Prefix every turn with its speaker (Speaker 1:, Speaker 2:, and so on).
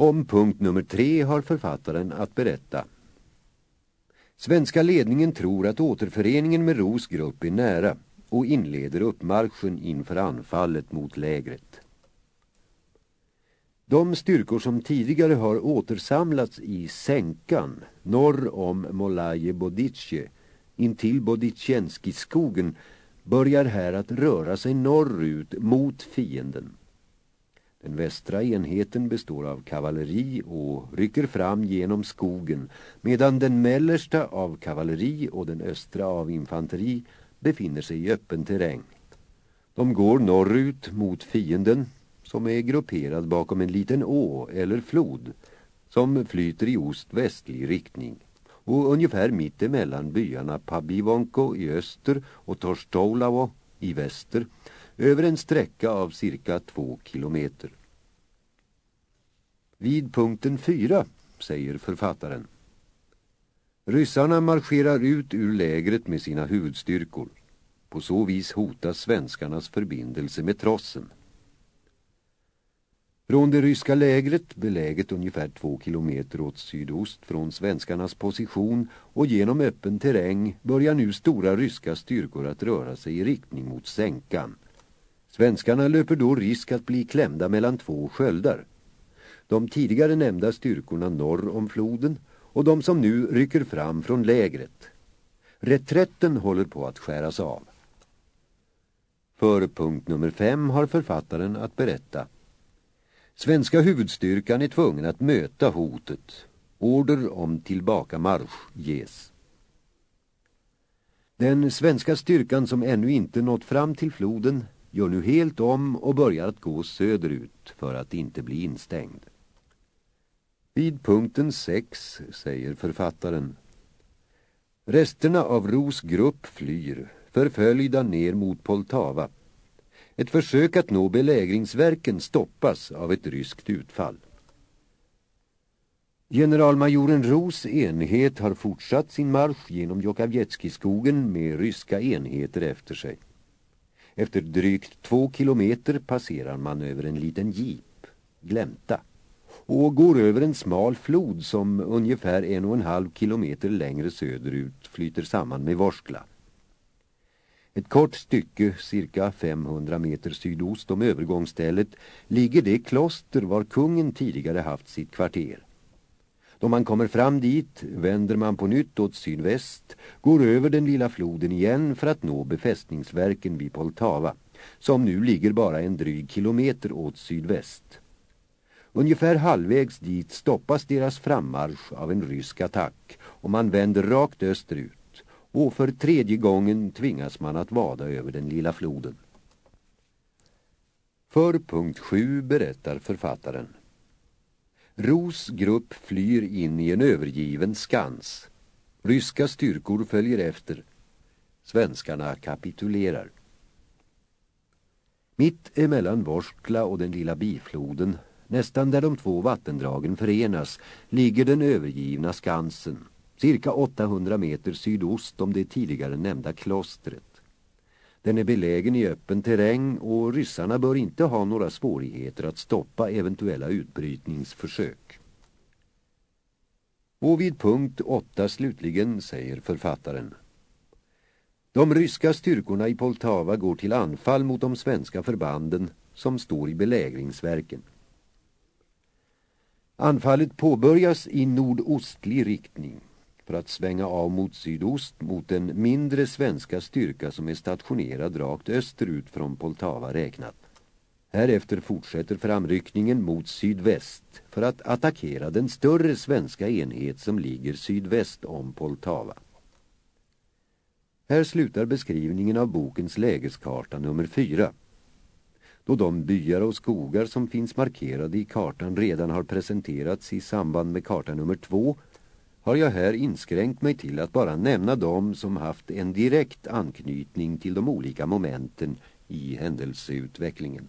Speaker 1: Om punkt nummer tre har författaren att berätta. Svenska ledningen tror att återföreningen med Ros grupp är nära och inleder uppmarschen inför anfallet mot lägret. De styrkor som tidigare har återsamlats i Sänkan, norr om Molaje Bodice, intill Bodichenskiskogen, börjar här att röra sig norrut mot fienden. Den västra enheten består av kavalleri och rycker fram genom skogen medan den mellersta av kavalleri och den östra av infanteri befinner sig i öppen terräng. De går norrut mot fienden som är grupperad bakom en liten å eller flod som flyter i ost-västlig riktning och ungefär mitt emellan byarna Pabivonko i öster och Torstolavo i väster över en sträcka av cirka två kilometer. Vid punkten fyra, säger författaren. Ryssarna marscherar ut ur lägret med sina huvudstyrkor. På så vis hotas svenskarnas förbindelse med trossen. Från det ryska lägret, beläget ungefär två kilometer åt sydost från svenskarnas position och genom öppen terräng börjar nu stora ryska styrkor att röra sig i riktning mot sänkan. Svenskarna löper då risk att bli klämda mellan två sköldar. De tidigare nämnda styrkorna norr om floden och de som nu rycker fram från lägret. Reträtten håller på att skäras av. För punkt nummer fem har författaren att berätta Svenska huvudstyrkan är tvungen att möta hotet. Order om tillbakamarsch ges. Den svenska styrkan som ännu inte nått fram till floden gör nu helt om och börjar att gå söderut för att inte bli instängd. Vid punkten 6 säger författaren Resterna av Ros grupp flyr, förföljda ner mot Poltava. Ett försök att nå belägringsverken stoppas av ett ryskt utfall. Generalmajoren Ros enhet har fortsatt sin marsch genom Jokavjetskiskogen med ryska enheter efter sig. Efter drygt två kilometer passerar man över en liten jeep, Glämta, och går över en smal flod som ungefär en och en halv kilometer längre söderut flyter samman med Vorskla. Ett kort stycke, cirka 500 meter sydost om övergångsstället, ligger det kloster var kungen tidigare haft sitt kvarter. Då man kommer fram dit vänder man på nytt åt sydväst, går över den lilla floden igen för att nå befästningsverken vid Poltava, som nu ligger bara en dryg kilometer åt sydväst. Ungefär halvvägs dit stoppas deras frammarsch av en rysk attack och man vänder rakt österut och för tredje gången tvingas man att vada över den lilla floden. För punkt 7 berättar författaren. Ros grupp flyr in i en övergiven skans. Ryska styrkor följer efter. Svenskarna kapitulerar. Mitt emellan Vorskla och den lilla bifloden, nästan där de två vattendragen förenas, ligger den övergivna skansen cirka 800 meter sydost om det tidigare nämnda klostret. Den är belägen i öppen terräng och ryssarna bör inte ha några svårigheter att stoppa eventuella utbrytningsförsök. Och vid punkt 8 slutligen säger författaren De ryska styrkorna i Poltava går till anfall mot de svenska förbanden som står i belägringsverken. Anfallet påbörjas i nordostlig riktning för att svänga av mot sydost mot den mindre svenska styrka som är stationerad rakt österut från Poltava räknat. Härefter fortsätter framryckningen mot sydväst för att attackera den större svenska enhet som ligger sydväst om Poltava. Här slutar beskrivningen av bokens lägeskarta nummer fyra. Då de byar och skogar som finns markerade i kartan redan har presenterats i samband med karta nummer två har jag här inskränkt mig till att bara nämna dem som haft en direkt anknytning till de olika momenten i händelseutvecklingen.